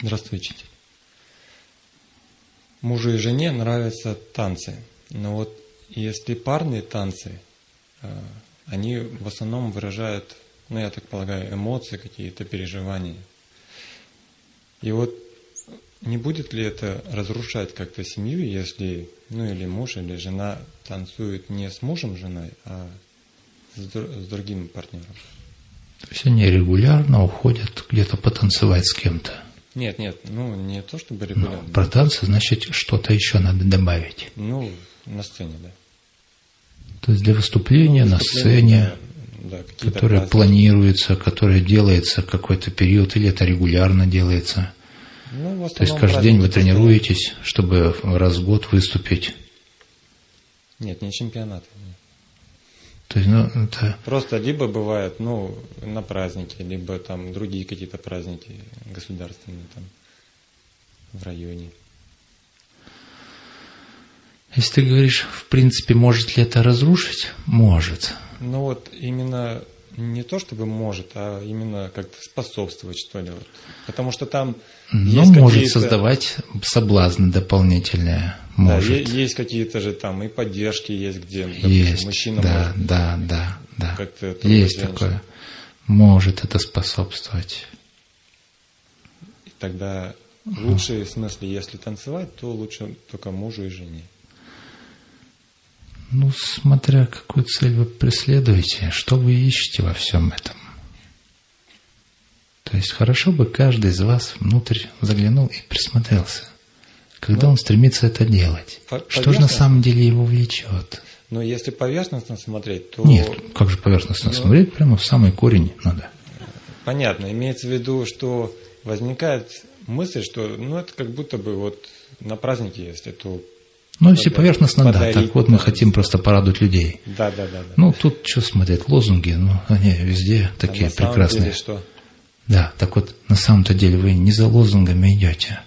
Здравствуй, учитель. Мужу и жене нравятся танцы, но вот если парные танцы, э, они в основном выражают, ну я так полагаю, эмоции, какие-то переживания. И вот не будет ли это разрушать как-то семью, если, ну или муж, или жена танцуют не с мужем женой, а с, с другим партнером? То есть они регулярно уходят где-то потанцевать с кем-то. Нет, нет, ну не то чтобы регулярно. Но про танцы, значит, что-то еще надо добавить. Ну, на сцене, да. То есть для выступления ну, на сцене, да, да, которое праздники. планируется, которое делается какой-то период, или это регулярно делается. Ну, То есть каждый день вы тренируетесь, чтобы раз в год выступить? Нет, не чемпионаты. То есть, ну, это... Просто либо бывает, ну, на праздники, либо там другие какие-то праздники государственные там в районе. Если ты говоришь, в принципе, может ли это разрушить? Может. Ну вот именно не то чтобы может, а именно как-то способствовать, что ли. Потому что там ну, может создавать соблазны дополнительные. Может. Да, есть какие-то же там и поддержки есть, где допустим, есть, мужчина да, может да, да, да. Как-то есть такое. Может это способствовать. И тогда лучше, в смысле, если танцевать, то лучше только мужу и жене. Ну, смотря какую цель вы преследуете, что вы ищете во всем этом. То есть хорошо бы каждый из вас внутрь заглянул и присмотрелся, когда ну, он стремится это делать. Что же на самом деле его влечет? Но если поверхностно смотреть, то... Нет, как же поверхностно ну, смотреть? Прямо в самый корень надо. Понятно. Имеется в виду, что возникает мысль, что ну это как будто бы вот на празднике, если то ну, если поверхностно, да. Так вот мы хотим просто порадовать людей. Да, да, да. да. Ну, тут что смотреть, лозунги, ну, они везде такие а прекрасные. Деле что? Да, так вот, на самом-то деле вы не за лозунгами идете.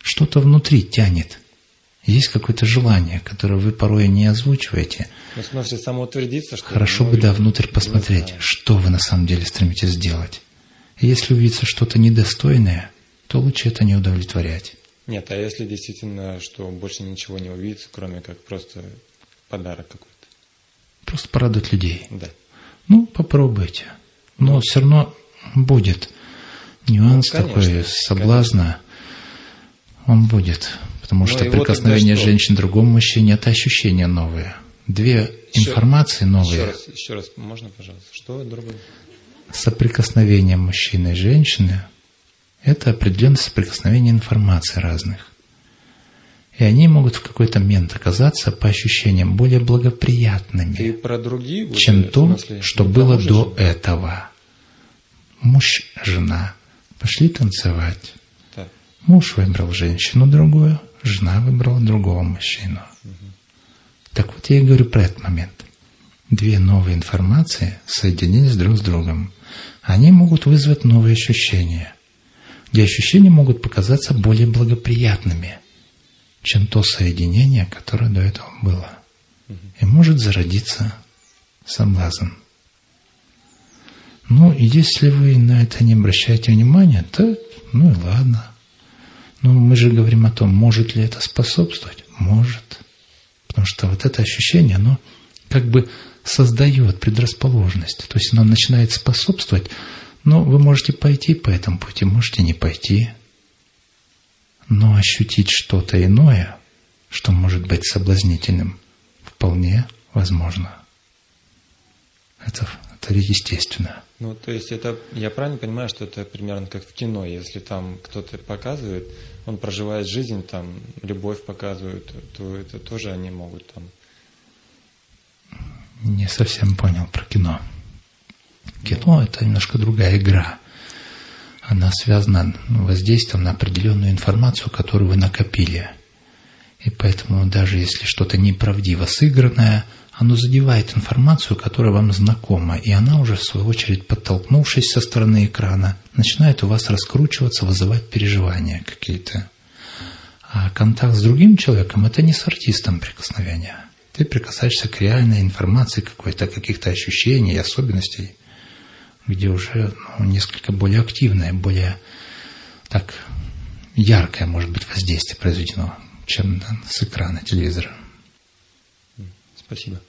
Что-то внутри тянет. Есть какое-то желание, которое вы порой не озвучиваете. Ну, в смысле, самоутвердиться, что Хорошо бы, да, внутрь посмотреть, что вы на самом деле стремитесь сделать. И если увидится что-то недостойное, то лучше это не удовлетворять. Нет, а если действительно, что больше ничего не увидится, кроме как просто подарок какой-то? Просто порадовать людей. Да. Ну, попробуйте. Но ну, все равно будет нюанс ну, конечно, такой соблазна. Конечно. Он будет. Потому ну, что прикосновение вот женщин другому мужчине – это ощущения новые. Две еще, информации новые. Еще раз, еще раз, можно, пожалуйста? Что другое? Соприкосновение мужчины и женщины это определенное соприкосновение информации разных. И они могут в какой-то момент оказаться по ощущениям более благоприятными, про другие, чем то, что было до этого. Муж, жена пошли танцевать. Так. Муж выбрал женщину другую, жена выбрала другого мужчину. Угу. Так вот я и говорю про этот момент. Две новые информации соединились друг с другом. Они могут вызвать новые ощущения – где ощущения могут показаться более благоприятными, чем то соединение, которое до этого было. И может зародиться соблазн. Ну, если вы на это не обращаете внимания, то ну и ладно. Но мы же говорим о том, может ли это способствовать. Может. Потому что вот это ощущение, оно как бы создает предрасположенность. То есть оно начинает способствовать ну, вы можете пойти по этому пути, можете не пойти. Но ощутить что-то иное, что может быть соблазнительным, вполне возможно. Это, это естественно. Ну, то есть это, я правильно понимаю, что это примерно как в кино, если там кто-то показывает, он проживает жизнь, там, любовь показывает, то это тоже они могут там... Не совсем понял про кино. Кино – это немножко другая игра. Она связана воздействием на определенную информацию, которую вы накопили. И поэтому даже если что-то неправдиво сыгранное, оно задевает информацию, которая вам знакома, и она уже, в свою очередь, подтолкнувшись со стороны экрана, начинает у вас раскручиваться, вызывать переживания какие-то. А контакт с другим человеком – это не с артистом прикосновения. Ты прикасаешься к реальной информации какой-то, каких-то ощущений, особенностей где уже ну, несколько более активное, более так яркое может быть воздействие произведено, чем с экрана телевизора. Спасибо.